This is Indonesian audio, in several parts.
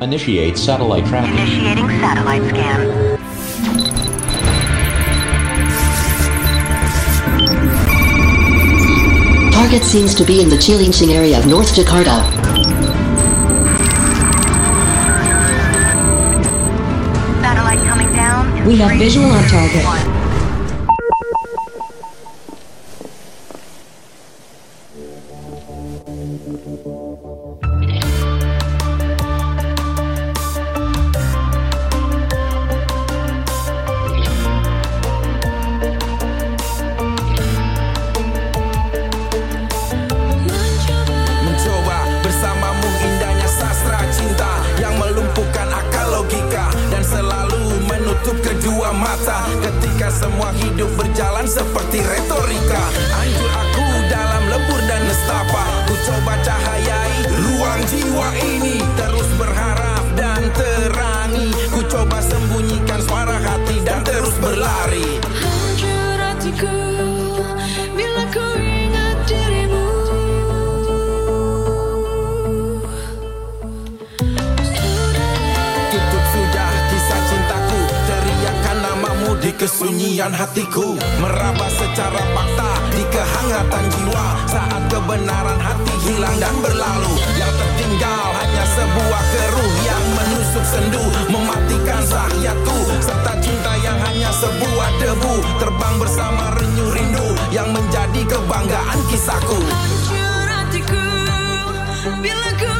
Initiate satellite tracking. Initiating satellite scan. Target seems to be in the Chilinching area of North Jakarta. Satellite coming down. We have visual on target. One. mata. Ketika semua hidup berjalan seperti rap kesunyian hatiku Meraba secara fakta di kehangatan jiwa. Saat kebenaran hati hilang dan berlalu Yang tertinggal hanya sebuah keruh yang menusuk sendu Mematikan sahayatku Serta cinta yang hanya sebuah debu. Terbang bersama renyu rindu Yang menjadi kebanggaan kisahku Hancur hatiku Bila ku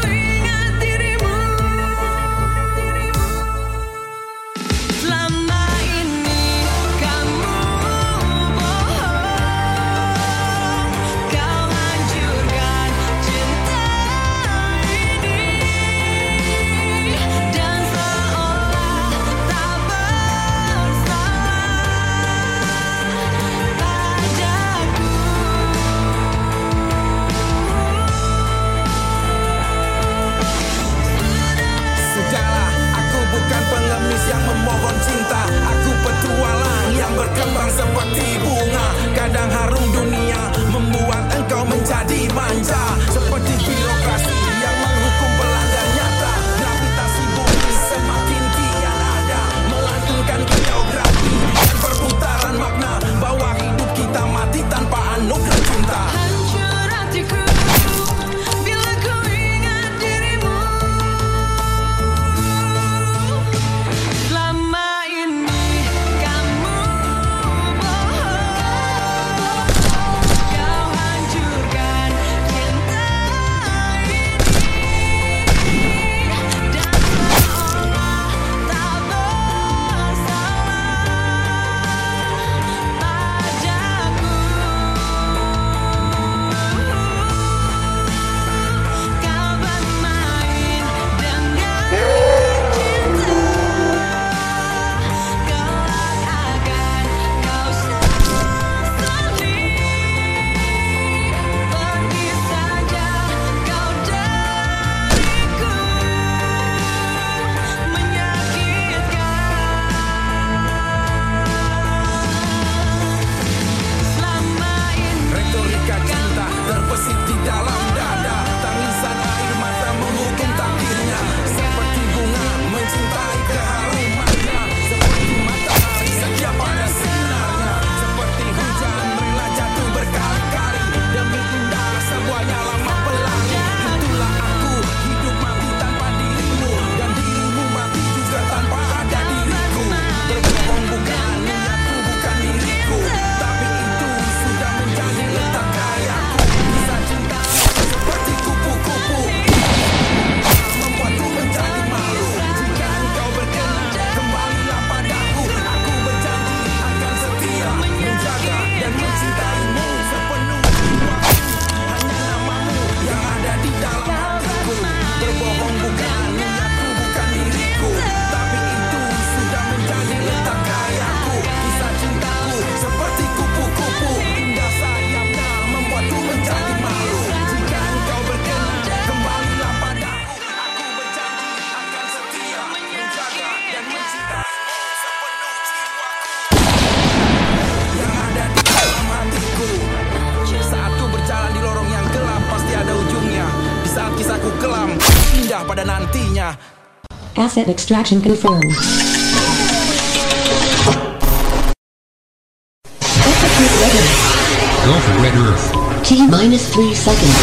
comes up a. aku kelam. Indah pada nantinya. Asset extraction confirmed. Go for Red Earth T minus 3 seconds.